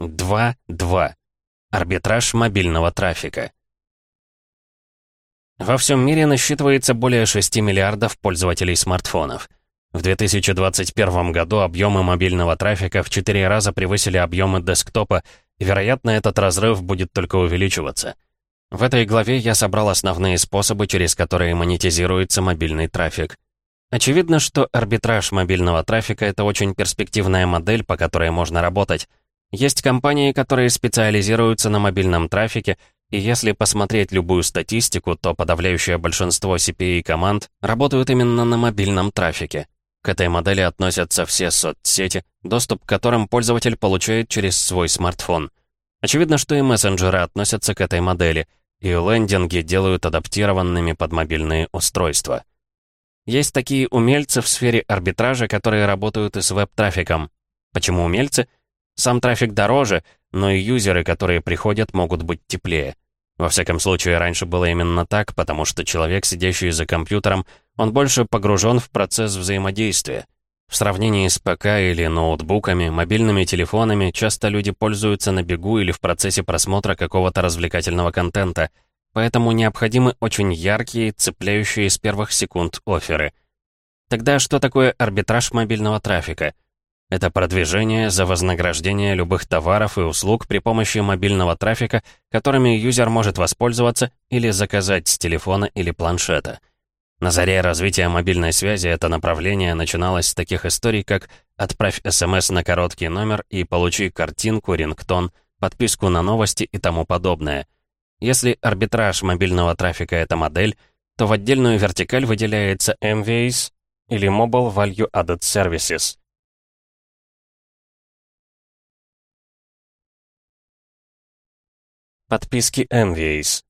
2.2. Арбитраж мобильного трафика. Во всем мире насчитывается более 6 миллиардов пользователей смартфонов. В 2021 году объемы мобильного трафика в 4 раза превысили объемы десктопа, и, вероятно, этот разрыв будет только увеличиваться. В этой главе я собрал основные способы, через которые монетизируется мобильный трафик. Очевидно, что арбитраж мобильного трафика — это очень перспективная модель, по которой можно работать — есть компании, которые специализируются на мобильном трафике, и если посмотреть любую статистику, то подавляющее большинство CPA-команд работают именно на мобильном трафике. К этой модели относятся все соцсети, доступ к которым пользователь получает через свой смартфон. Очевидно, что и мессенджеры относятся к этой модели, и лендинги делают адаптированными под мобильные устройства. Есть такие умельцы в сфере арбитража, которые работают и с веб-трафиком. Почему умельцы? Сам трафик дороже, но и юзеры, которые приходят, могут быть теплее. Во всяком случае, раньше было именно так, потому что человек, сидящий за компьютером, он больше погружен в процесс взаимодействия. В сравнении с ПК или ноутбуками, мобильными телефонами, часто люди пользуются на бегу или в процессе просмотра какого-то развлекательного контента, поэтому необходимы очень яркие, цепляющие с первых секунд оферы. Тогда что такое арбитраж мобильного трафика? Это продвижение за вознаграждение любых товаров и услуг при помощи мобильного трафика, которыми юзер может воспользоваться или заказать с телефона или планшета. На заре развития мобильной связи это направление начиналось с таких историй, как «Отправь СМС на короткий номер и получи картинку, рингтон, подписку на новости и тому подобное». Если арбитраж мобильного трафика — это модель, то в отдельную вертикаль выделяется MVAs или Mobile Value Added Services — Подписки MVAs.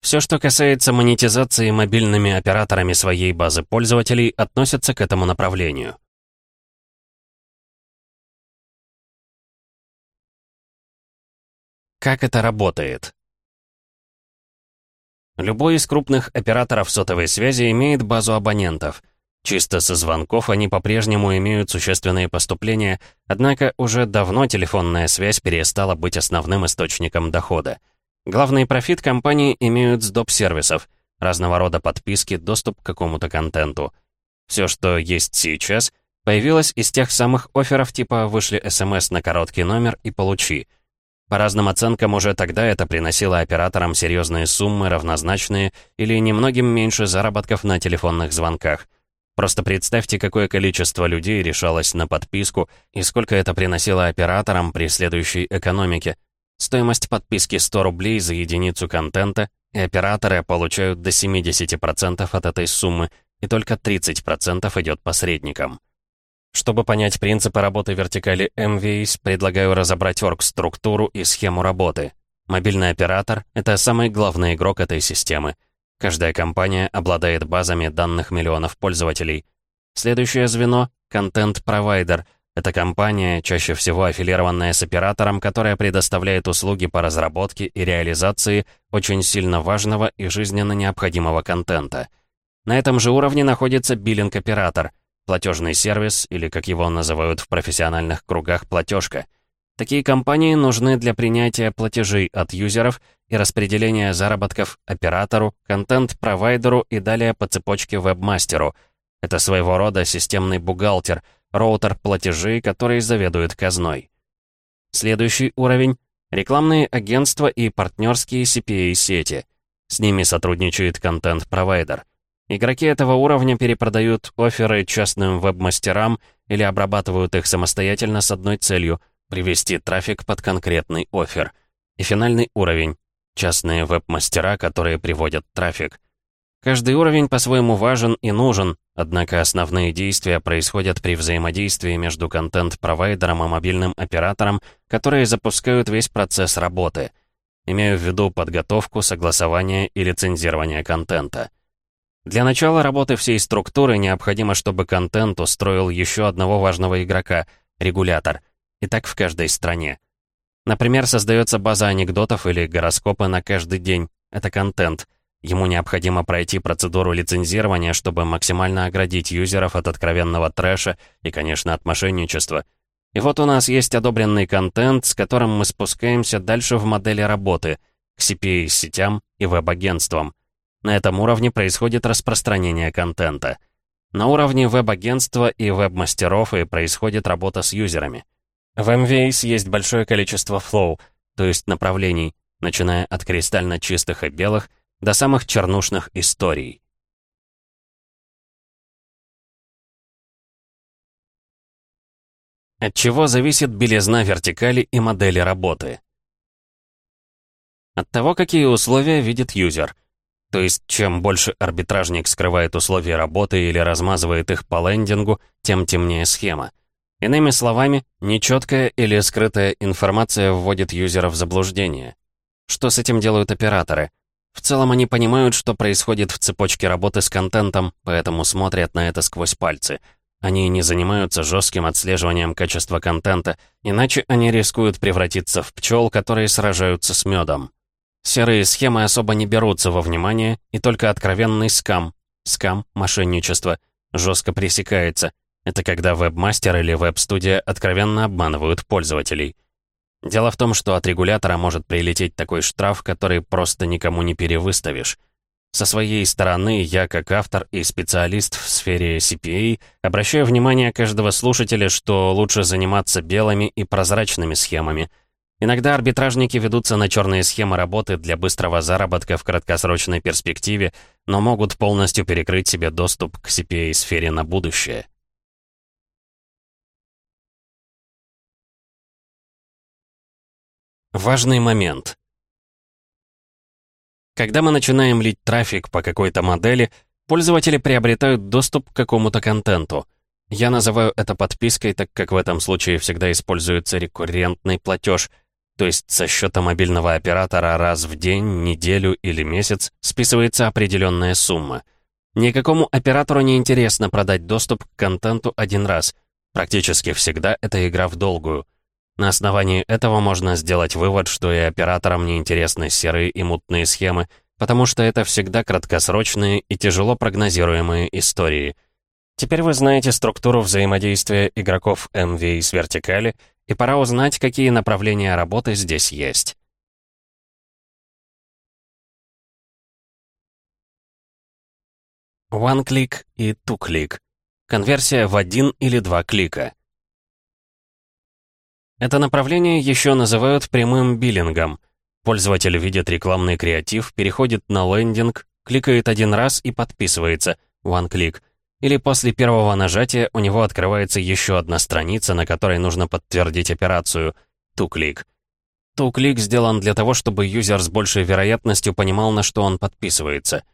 Все, что касается монетизации мобильными операторами своей базы пользователей, относится к этому направлению. Как это работает? Любой из крупных операторов сотовой связи имеет базу абонентов — Чисто со звонков они по-прежнему имеют существенные поступления, однако уже давно телефонная связь перестала быть основным источником дохода. Главный профит компании имеют с доп-сервисов, разного рода подписки, доступ к какому-то контенту. Все, что есть сейчас, появилось из тех самых офферов типа «вышли СМС на короткий номер и получи». По разным оценкам, уже тогда это приносило операторам серьезные суммы, равнозначные или немногим меньше заработков на телефонных звонках. Просто представьте, какое количество людей решалось на подписку и сколько это приносило операторам при следующей экономике. Стоимость подписки 100 рублей за единицу контента, и операторы получают до 70% от этой суммы, и только 30% идет посредникам. Чтобы понять принципы работы вертикали MVS, предлагаю разобрать орг-структуру и схему работы. Мобильный оператор — это самый главный игрок этой системы. Каждая компания обладает базами данных миллионов пользователей. Следующее звено — контент-провайдер. Это компания, чаще всего аффилированная с оператором, которая предоставляет услуги по разработке и реализации очень сильно важного и жизненно необходимого контента. На этом же уровне находится биллинг-оператор, платежный сервис, или, как его называют в профессиональных кругах, платежка — Такие компании нужны для принятия платежей от юзеров и распределения заработков оператору, контент-провайдеру и далее по цепочке вебмастеру. Это своего рода системный бухгалтер, роутер платежей, который заведует казной. Следующий уровень — рекламные агентства и партнерские CPA-сети. С ними сотрудничает контент-провайдер. Игроки этого уровня перепродают оферы частным веб-мастерам или обрабатывают их самостоятельно с одной целью — привести трафик под конкретный офер. И финальный уровень — частные веб-мастера, которые приводят трафик. Каждый уровень по-своему важен и нужен, однако основные действия происходят при взаимодействии между контент-провайдером и мобильным оператором, которые запускают весь процесс работы. Имею в виду подготовку, согласование и лицензирование контента. Для начала работы всей структуры необходимо, чтобы контент устроил еще одного важного игрока — регулятор — и так в каждой стране. Например, создается база анекдотов или гороскопы на каждый день. Это контент. Ему необходимо пройти процедуру лицензирования, чтобы максимально оградить юзеров от откровенного трэша и, конечно, от мошенничества. И вот у нас есть одобренный контент, с которым мы спускаемся дальше в модели работы, к CPA-сетям и веб-агентствам. На этом уровне происходит распространение контента. На уровне веб-агентства и веб-мастеров и происходит работа с юзерами. В MVAs есть большое количество flow, то есть направлений, начиная от кристально чистых и белых до самых чернушных историй. От чего зависит белизна вертикали и модели работы? От того, какие условия видит юзер. То есть, чем больше арбитражник скрывает условия работы или размазывает их по лендингу, тем темнее схема. Иными словами, нечеткая или скрытая информация вводит юзера в заблуждение. Что с этим делают операторы? В целом они понимают, что происходит в цепочке работы с контентом, поэтому смотрят на это сквозь пальцы — они не занимаются жестким отслеживанием качества контента, иначе они рискуют превратиться в пчел, которые сражаются с медом. Серые схемы особо не берутся во внимание, и только откровенный скам, скам, мошенничество, жестко пресекается. Это когда веб-мастер или веб-студия откровенно обманывают пользователей. Дело в том, что от регулятора может прилететь такой штраф, который просто никому не перевыставишь. Со своей стороны, я, как автор и специалист в сфере CPA, обращаю внимание каждого слушателя, что лучше заниматься белыми и прозрачными схемами. Иногда арбитражники ведутся на черные схемы работы для быстрого заработка в краткосрочной перспективе, но могут полностью перекрыть себе доступ к CPA-сфере на будущее. Важный момент. Когда мы начинаем лить трафик по какой-то модели, пользователи приобретают доступ к какому-то контенту. Я называю это подпиской, так как в этом случае всегда используется рекуррентный платеж, то есть со счета мобильного оператора раз в день, неделю или месяц списывается определенная сумма. Никакому оператору не интересно продать доступ к контенту один раз. Практически всегда это игра в долгую. На основании этого можно сделать вывод, что и операторам не интересны серые и мутные схемы, потому что это всегда краткосрочные и тяжело прогнозируемые истории. Теперь вы знаете структуру взаимодействия игроков MV с вертикали, и пора узнать, какие направления работы здесь есть. One-click и two-click. Конверсия в один или два клика. Это направление еще называют прямым биллингом. Пользователь видит рекламный креатив, переходит на лендинг, кликает один раз и подписывается, one click. Или после первого нажатия у него открывается еще одна страница, на которой нужно подтвердить операцию, two click. Two click сделан для того, чтобы юзер с большей вероятностью понимал, на что он подписывается.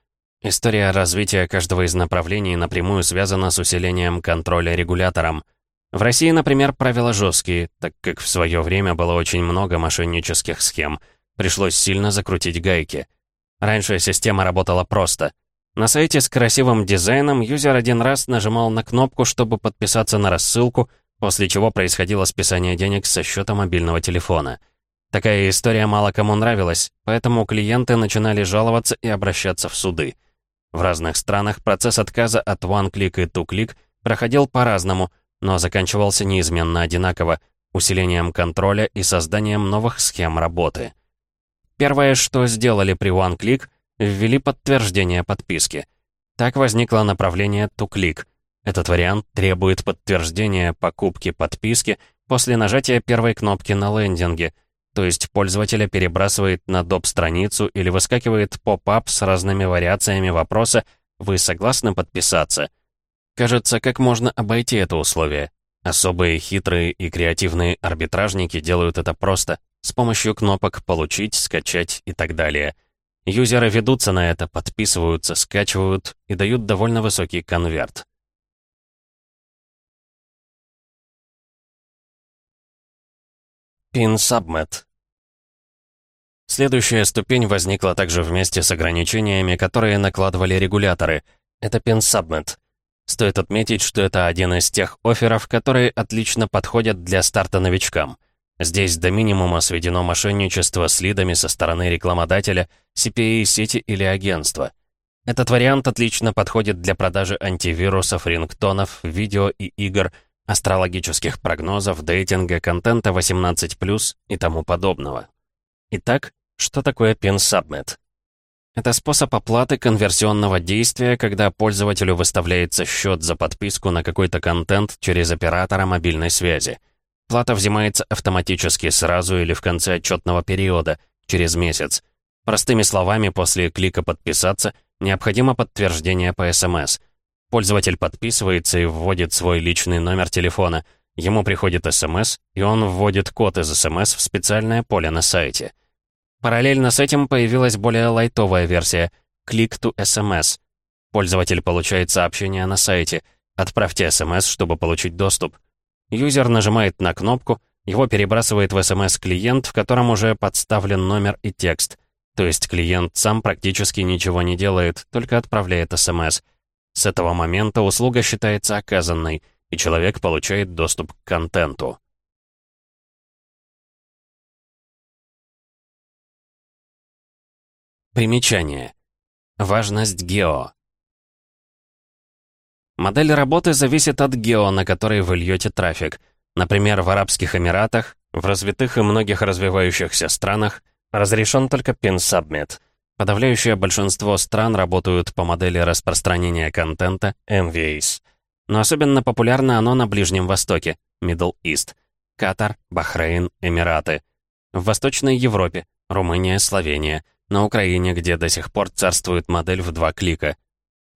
История развития каждого из направлений напрямую связана с усилением контроля регулятором. В России, например, правила жесткие, так как в свое время было очень много мошеннических схем. Пришлось сильно закрутить гайки. Раньше система работала просто. На сайте с красивым дизайном юзер один раз нажимал на кнопку, чтобы подписаться на рассылку, после чего происходило списание денег со счета мобильного телефона. Такая история мало кому нравилась, поэтому клиенты начинали жаловаться и обращаться в суды. В разных странах процесс отказа от one-click и two-click проходил по-разному — но заканчивался неизменно одинаково — усилением контроля и созданием новых схем работы. Первое, что сделали при OneClick, ввели подтверждение подписки. Так возникло направление TwoClick. Этот вариант требует подтверждения покупки подписки после нажатия первой кнопки на лендинге, то есть пользователя перебрасывает на доп-страницу или выскакивает поп-ап с разными вариациями вопроса «Вы согласны подписаться?». Кажется, как можно обойти это условие? Особые хитрые и креативные арбитражники делают это просто, с помощью кнопок «Получить», «Скачать» и так далее. Юзеры ведутся на это, подписываются, скачивают и дают довольно высокий конверт. Pin Submet. Следующая ступень возникла также вместе с ограничениями, которые накладывали регуляторы. Это Pin Submet. Стоит отметить, что это один из тех офферов, которые отлично подходят для старта новичкам. Здесь до минимума сведено мошенничество с лидами со стороны рекламодателя, CPA-сети или агентства. Этот вариант отлично подходит для продажи антивирусов, рингтонов, видео и игр, астрологических прогнозов, дейтинга, контента 18+, и тому подобного. Итак, что такое Pin Submit? Это способ оплаты конверсионного действия, когда пользователю выставляется счет за подписку на какой-то контент через оператора мобильной связи. Плата взимается автоматически сразу или в конце отчетного периода, через месяц. Простыми словами, после клика «Подписаться» необходимо подтверждение по СМС. Пользователь подписывается и вводит свой личный номер телефона. Ему приходит СМС, и он вводит код из СМС в специальное поле на сайте. Параллельно с этим появилась более лайтовая версия «Click to SMS». Пользователь получает сообщение на сайте «Отправьте СМС, чтобы получить доступ». Юзер нажимает на кнопку, его перебрасывает в СМС-клиент, в котором уже подставлен номер и текст. То есть клиент сам практически ничего не делает, только отправляет СМС. С этого момента услуга считается оказанной, и человек получает доступ к контенту. Примечание. Важность гео. Модель работы зависит от гео, на который вы льете трафик. Например, в Арабских Эмиратах, в развитых и многих развивающихся странах разрешен только Pin Submit. Подавляющее большинство стран работают по модели распространения контента MVAs. Но особенно популярно оно на Ближнем Востоке, Middle East, Катар, Бахрейн, Эмираты. В Восточной Европе, Румыния, Словения – на Украине, где до сих пор царствует модель в два клика.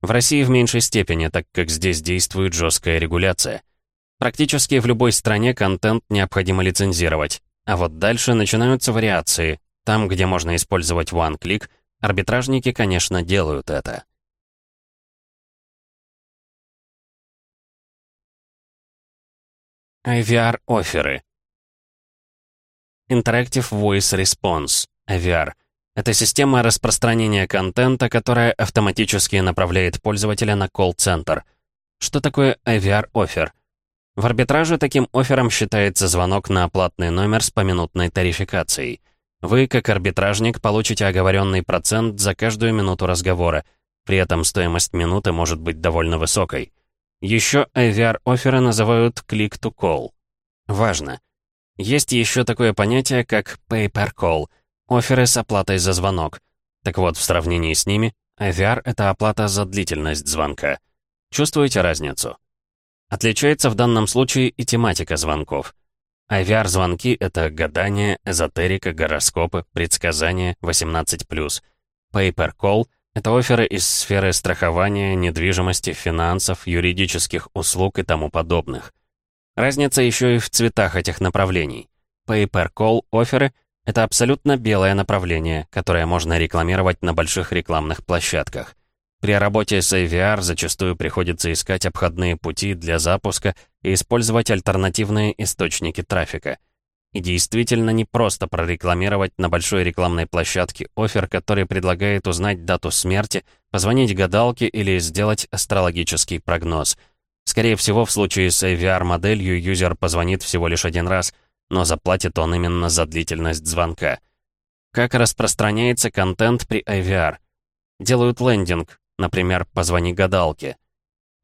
В России в меньшей степени, так как здесь действует жесткая регуляция. Практически в любой стране контент необходимо лицензировать. А вот дальше начинаются вариации. Там, где можно использовать one-click, арбитражники, конечно, делают это. IVR-оферы. Interactive Voice Response, IVR — это система распространения контента, которая автоматически направляет пользователя на колл-центр. Что такое IVR-офер? В арбитраже таким оффером считается звонок на оплатный номер с поминутной тарификацией. Вы, как арбитражник, получите оговоренный процент за каждую минуту разговора. При этом стоимость минуты может быть довольно высокой. Еще IVR-оферы называют click-to-call. Важно. Есть еще такое понятие, как pay-per-call — Оферы с оплатой за звонок. Так вот, в сравнении с ними, IVR — это оплата за длительность звонка. Чувствуете разницу? Отличается в данном случае и тематика звонков. IVR-звонки — это гадания, эзотерика, гороскопы, предсказания, 18+. Pay-per-call — это оферы из сферы страхования, недвижимости, финансов, юридических услуг и тому подобных. Разница еще и в цветах этих направлений. Pay-per-call оферы — это абсолютно белое направление, которое можно рекламировать на больших рекламных площадках. При работе с AVR зачастую приходится искать обходные пути для запуска и использовать альтернативные источники трафика. И действительно не просто прорекламировать на большой рекламной площадке офер, который предлагает узнать дату смерти, позвонить гадалке или сделать астрологический прогноз. Скорее всего, в случае с AVR-моделью юзер позвонит всего лишь один раз — но заплатит он именно за длительность звонка. Как распространяется контент при IVR? Делают лендинг, например, «Позвони гадалке».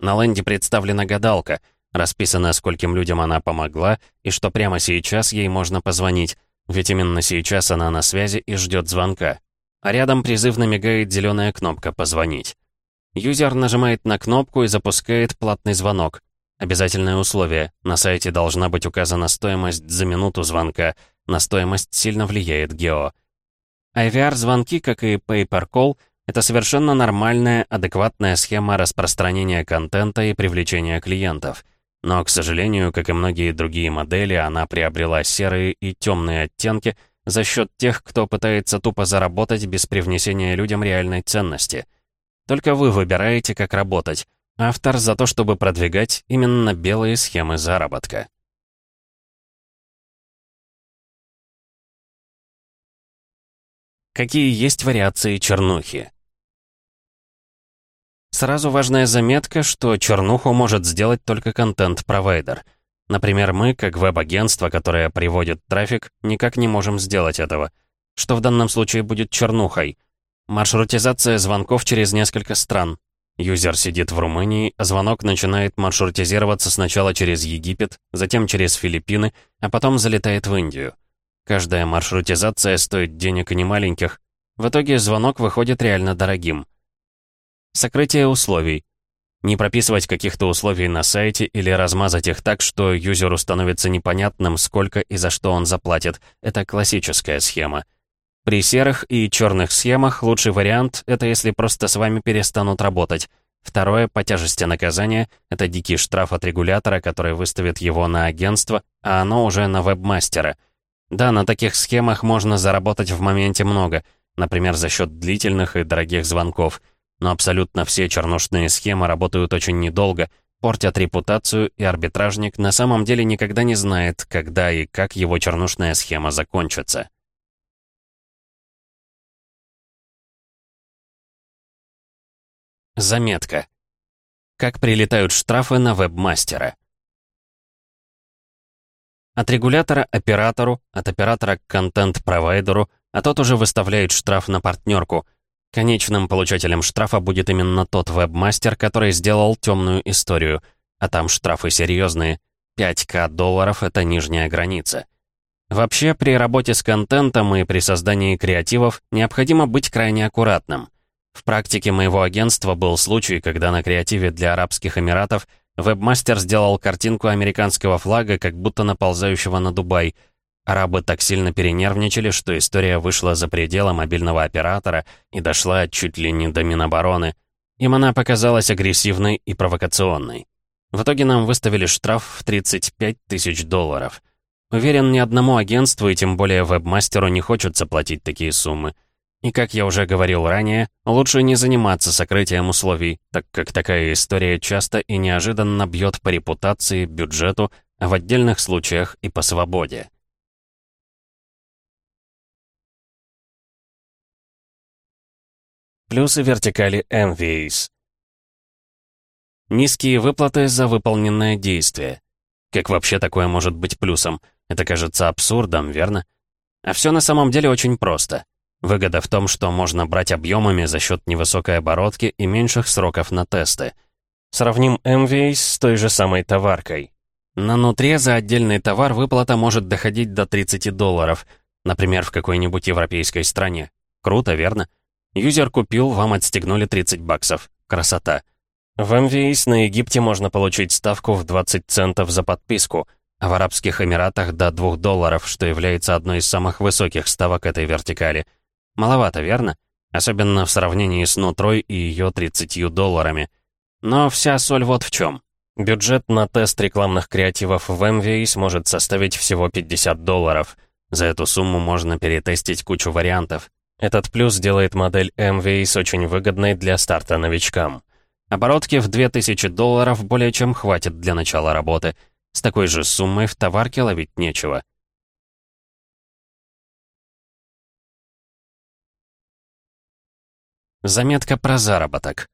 На ленде представлена гадалка, расписано, скольким людям она помогла, и что прямо сейчас ей можно позвонить, ведь именно сейчас она на связи и ждет звонка. А рядом призывно мигает зеленая кнопка «Позвонить». Юзер нажимает на кнопку и запускает платный звонок. Обязательное условие. На сайте должна быть указана стоимость за минуту звонка. На стоимость сильно влияет гео. IVR-звонки, как и Pay-per-call, это совершенно нормальная, адекватная схема распространения контента и привлечения клиентов. Но, к сожалению, как и многие другие модели, она приобрела серые и темные оттенки за счет тех, кто пытается тупо заработать без привнесения людям реальной ценности. Только вы выбираете, как работать — Автор за то, чтобы продвигать именно белые схемы заработка. Какие есть вариации чернухи? Сразу важная заметка, что чернуху может сделать только контент-провайдер. Например, мы, как веб-агентство, которое приводит трафик, никак не можем сделать этого. Что в данном случае будет чернухой? Маршрутизация звонков через несколько стран, Юзер сидит в Румынии, звонок начинает маршрутизироваться сначала через Египет, затем через Филиппины, а потом залетает в Индию. Каждая маршрутизация стоит денег и немаленьких. В итоге звонок выходит реально дорогим. Сокрытие условий. Не прописывать каких-то условий на сайте или размазать их так, что юзеру становится непонятным, сколько и за что он заплатит. Это классическая схема. При серых и черных схемах лучший вариант — это если просто с вами перестанут работать. Второе, по тяжести наказания, это дикий штраф от регулятора, который выставит его на агентство, а оно уже на вебмастера. Да, на таких схемах можно заработать в моменте много, например, за счет длительных и дорогих звонков. Но абсолютно все чернушные схемы работают очень недолго, портят репутацию, и арбитражник на самом деле никогда не знает, когда и как его чернушная схема закончится. Заметка. Как прилетают штрафы на вебмастера. От регулятора оператору, от оператора к контент-провайдеру, а тот уже выставляет штраф на партнерку. Конечным получателем штрафа будет именно тот вебмастер, который сделал темную историю. А там штрафы серьезные. 5к долларов — это нижняя граница. Вообще, при работе с контентом и при создании креативов необходимо быть крайне аккуратным. В практике моего агентства был случай, когда на креативе для Арабских Эмиратов вебмастер сделал картинку американского флага, как будто наползающего на Дубай. Арабы так сильно перенервничали, что история вышла за пределы мобильного оператора и дошла чуть ли не до Минобороны. Им она показалась агрессивной и провокационной. В итоге нам выставили штраф в 35 тысяч долларов. Уверен, ни одному агентству и тем более вебмастеру не хочется платить такие суммы. И, как я уже говорил ранее, лучше не заниматься сокрытием условий, так как такая история часто и неожиданно бьет по репутации, бюджету, а в отдельных случаях и по свободе. Плюсы вертикали MVAs. Низкие выплаты за выполненное действие. Как вообще такое может быть плюсом? Это кажется абсурдом, верно? А все на самом деле очень просто. Выгода в том, что можно брать объемами за счет невысокой оборотки и меньших сроков на тесты. Сравним MVAs с той же самой товаркой. На нутре за отдельный товар выплата может доходить до 30 долларов, например, в какой-нибудь европейской стране. Круто, верно? Юзер купил, вам отстегнули 30 баксов. Красота. В MVAs на Египте можно получить ставку в 20 центов за подписку, а в Арабских Эмиратах до 2 долларов, что является одной из самых высоких ставок этой вертикали – Маловато, верно? Особенно в сравнении с Нутрой и ее 30 долларами. Но вся соль вот в чем. Бюджет на тест рекламных креативов в MVA сможет составить всего 50 долларов. За эту сумму можно перетестить кучу вариантов. Этот плюс делает модель MVAs очень выгодной для старта новичкам. Оборотки в 2000 долларов более чем хватит для начала работы. С такой же суммой в товарке ловить нечего. Заметка про заработок.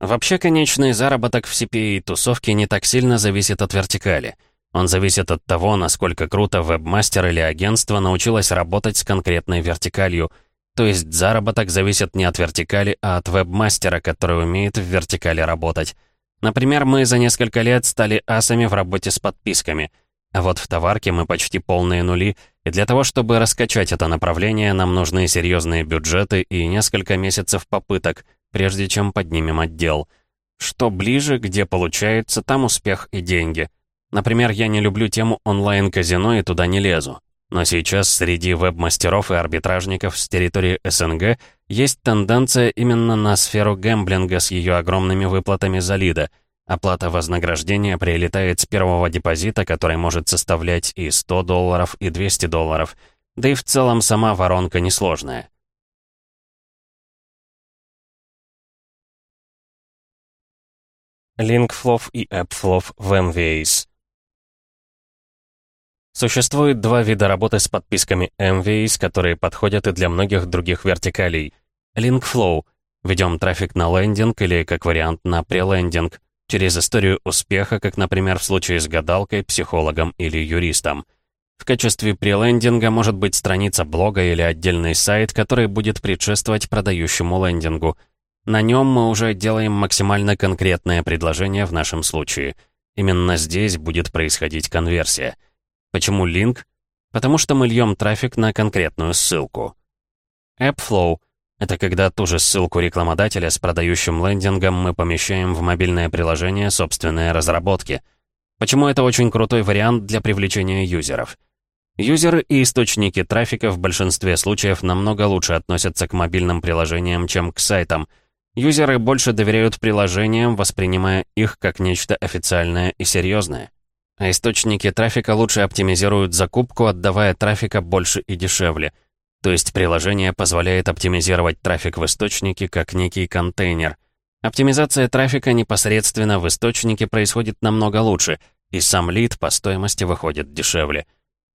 Вообще, конечный заработок в CPA и тусовке не так сильно зависит от вертикали. Он зависит от того, насколько круто вебмастер или агентство научилось работать с конкретной вертикалью. То есть заработок зависит не от вертикали, а от вебмастера, который умеет в вертикали работать. Например, мы за несколько лет стали асами в работе с подписками. А вот в товарке мы почти полные нули, и для того, чтобы раскачать это направление, нам нужны серьезные бюджеты и несколько месяцев попыток, прежде чем поднимем отдел. Что ближе, где получается, там успех и деньги. Например, я не люблю тему онлайн-казино и туда не лезу. Но сейчас среди веб-мастеров и арбитражников с территории СНГ есть тенденция именно на сферу гэмблинга с ее огромными выплатами за лида — Оплата вознаграждения прилетает с первого депозита, который может составлять и 100 долларов, и 200 долларов. Да и в целом сама воронка несложная. Linkflow и AppFlow в MVAs. Существует два вида работы с подписками MVAs, которые подходят и для многих других вертикалей. Linkflow — ведем трафик на лендинг или, как вариант, на прелендинг — через историю успеха, как, например, в случае с гадалкой, психологом или юристом. В качестве прелендинга может быть страница блога или отдельный сайт, который будет предшествовать продающему лендингу. На нем мы уже делаем максимально конкретное предложение в нашем случае. Именно здесь будет происходить конверсия. Почему линк? Потому что мы льем трафик на конкретную ссылку. AppFlow — это когда ту же ссылку рекламодателя с продающим лендингом мы помещаем в мобильное приложение собственной разработки. Почему это очень крутой вариант для привлечения юзеров? Юзеры и источники трафика в большинстве случаев намного лучше относятся к мобильным приложениям, чем к сайтам. Юзеры больше доверяют приложениям, воспринимая их как нечто официальное и серьезное. А источники трафика лучше оптимизируют закупку, отдавая трафика больше и дешевле. То есть приложение позволяет оптимизировать трафик в источнике как некий контейнер. Оптимизация трафика непосредственно в источнике происходит намного лучше, и сам лид по стоимости выходит дешевле.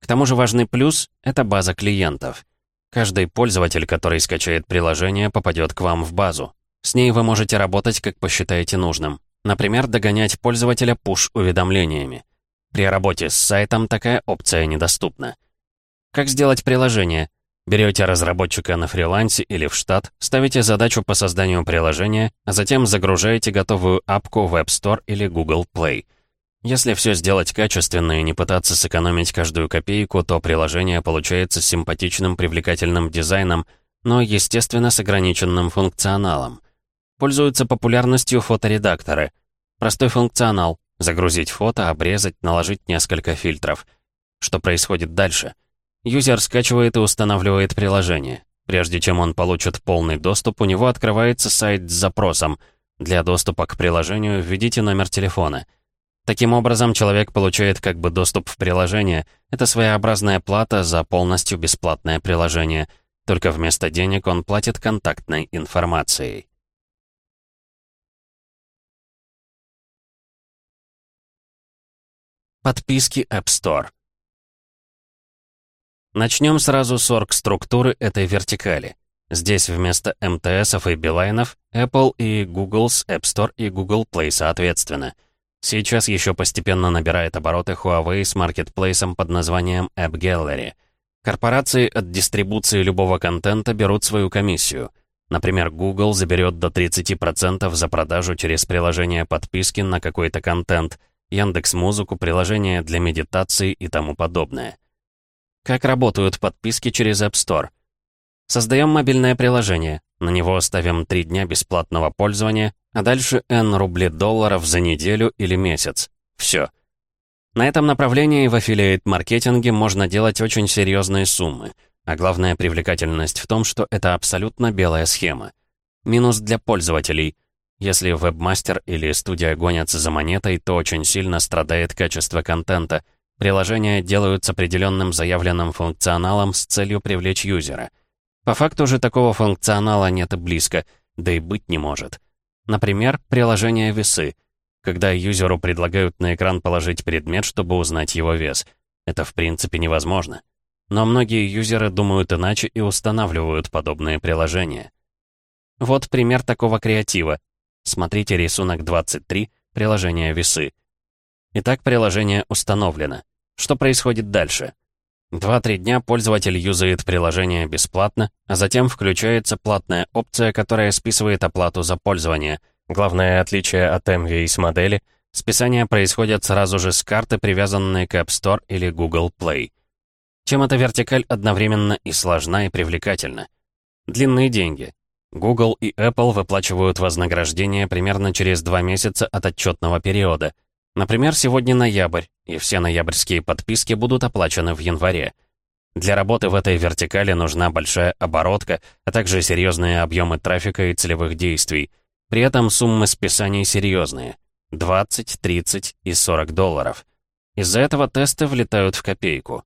К тому же важный плюс — это база клиентов. Каждый пользователь, который скачает приложение, попадет к вам в базу. С ней вы можете работать, как посчитаете нужным. Например, догонять пользователя push-уведомлениями. При работе с сайтом такая опция недоступна. Как сделать приложение? Берете разработчика на фрилансе или в штат, ставите задачу по созданию приложения, а затем загружаете готовую апку в App Store или Google Play. Если все сделать качественно и не пытаться сэкономить каждую копейку, то приложение получается симпатичным привлекательным дизайном, но, естественно, с ограниченным функционалом. Пользуются популярностью фоторедакторы. Простой функционал — загрузить фото, обрезать, наложить несколько фильтров. Что происходит дальше? Юзер скачивает и устанавливает приложение. Прежде чем он получит полный доступ, у него открывается сайт с запросом. Для доступа к приложению введите номер телефона — Таким образом, человек получает как бы доступ в приложение. Это своеобразная плата за полностью бесплатное приложение. Только вместо денег он платит контактной информацией. Подписки App Store. Начнем сразу с орг-структуры этой вертикали. Здесь вместо МТСов и Билайнов Apple и Google's App Store и Google Play соответственно — Сейчас еще постепенно набирает обороты Huawei с маркетплейсом под названием App Gallery. Корпорации от дистрибуции любого контента берут свою комиссию. Например, Google заберет до 30% за продажу через приложение подписки на какой-то контент, Яндекс Музыку, приложение для медитации и тому подобное. Как работают подписки через App Store? Создаем мобильное приложение, на него ставим 3 дня бесплатного пользования, а дальше N рублей долларов за неделю или месяц. Все. На этом направлении в аффилиейт-маркетинге можно делать очень серьезные суммы. А главная привлекательность в том, что это абсолютно белая схема. Минус для пользователей. Если вебмастер или студия гонятся за монетой, то очень сильно страдает качество контента. Приложения делают с определенным заявленным функционалом с целью привлечь юзера. По факту же такого функционала нет и близко, да и быть не может. Например, приложение «Весы», когда юзеру предлагают на экран положить предмет, чтобы узнать его вес. Это в принципе невозможно. Но многие юзеры думают иначе и устанавливают подобные приложения. Вот пример такого креатива. Смотрите рисунок 23, приложение «Весы». Итак, приложение установлено. Что происходит дальше? Два-три дня пользователь юзает приложение бесплатно, а затем включается платная опция, которая списывает оплату за пользование. Главное отличие от MVS модели — списание происходит сразу же с карты, привязанной к App Store или Google Play. Чем эта вертикаль одновременно и сложна, и привлекательна? Длинные деньги. Google и Apple выплачивают вознаграждение примерно через два месяца от отчетного периода — Например, сегодня ноябрь, и все ноябрьские подписки будут оплачены в январе. Для работы в этой вертикали нужна большая оборотка, а также серьезные объемы трафика и целевых действий. При этом суммы списаний серьезные — 20, 30 и 40 долларов. Из-за этого тесты влетают в копейку.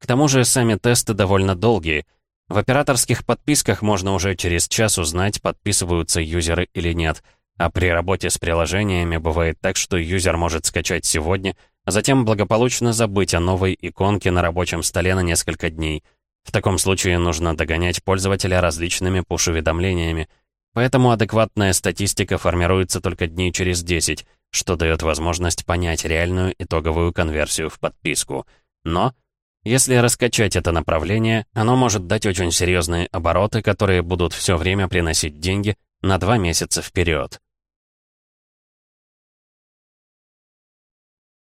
К тому же сами тесты довольно долгие. В операторских подписках можно уже через час узнать, подписываются юзеры или нет — а при работе с приложениями бывает так, что юзер может скачать сегодня, а затем благополучно забыть о новой иконке на рабочем столе на несколько дней. В таком случае нужно догонять пользователя различными пуш-уведомлениями. Поэтому адекватная статистика формируется только дней через 10, что дает возможность понять реальную итоговую конверсию в подписку. Но, если раскачать это направление, оно может дать очень серьезные обороты, которые будут все время приносить деньги, на два месяца вперед.